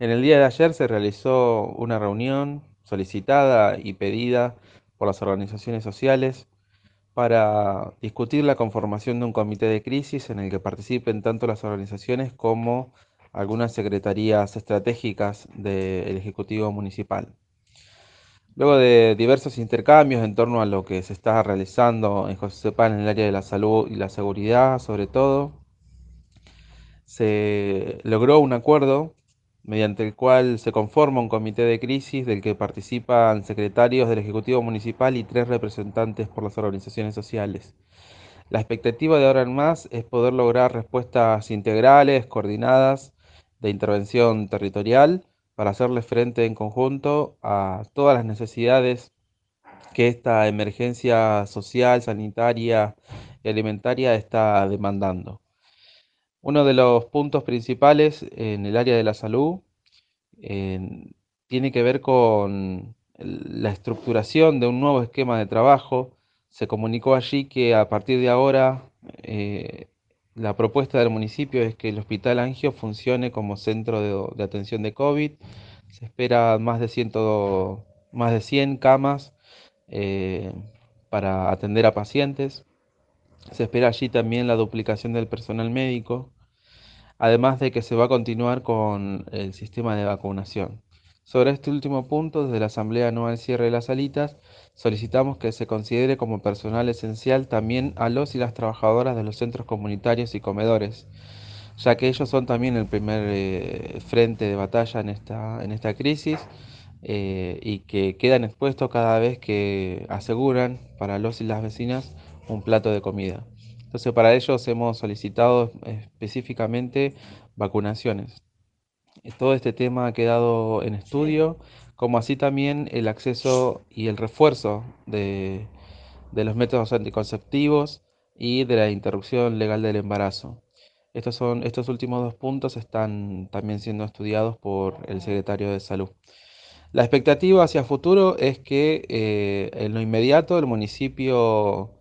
En el día de ayer se realizó una reunión solicitada y pedida por las organizaciones sociales para discutir la conformación de un comité de crisis en el que participen tanto las organizaciones como algunas secretarías estratégicas del Ejecutivo Municipal. Luego de diversos intercambios en torno a lo que se está realizando en José en el área de la salud y la seguridad, sobre todo, se logró un acuerdo mediante el cual se conforma un comité de crisis del que participan secretarios del Ejecutivo Municipal y tres representantes por las organizaciones sociales. La expectativa de ahora en más es poder lograr respuestas integrales, coordinadas, de intervención territorial para hacerle frente en conjunto a todas las necesidades que esta emergencia social, sanitaria y alimentaria está demandando. Uno de los puntos principales en el área de la salud tiene que ver con la estructuración de un nuevo esquema de trabajo. Se comunicó allí que a partir de ahora eh, la propuesta del municipio es que el Hospital Angio funcione como centro de, atención de COVID. Se espera más de, ciento, más de 100 camas eh, para atender a pacientes. Se espera allí también la duplicación del personal médico, además de que se va a continuar con el sistema de vacunación. Sobre este último punto, desde la Asamblea Anual Cierre de las Salitas, solicitamos que se considere como personal esencial también a los y las trabajadoras de los centros comunitarios y comedores, ya que ellos son también el primer eh, frente de batalla en esta, en esta crisis eh, y que quedan expuestos cada vez que aseguran para los y las vecinas un plato de comida. Entonces para ellos hemos solicitado específicamente vacunaciones. Todo este tema ha quedado en estudio, como así también el acceso y el refuerzo de, los métodos anticonceptivos y de la interrupción legal del embarazo. Estos, son, estos últimos dos puntos están también siendo estudiados por el secretario de Salud. La expectativa hacia futuro es que eh, en lo inmediato el municipio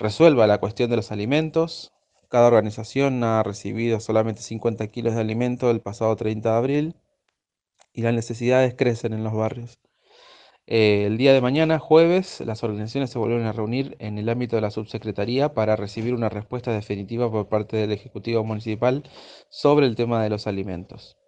resuelva la cuestión de los alimentos. Cada organización ha recibido solamente 50 kilos de alimento el pasado 30 de abril y las necesidades crecen en los barrios. Eh, el día de mañana, jueves, las organizaciones se vuelven a reunir en el ámbito de la subsecretaría para recibir una respuesta definitiva por parte del Ejecutivo Municipal sobre el tema de los alimentos.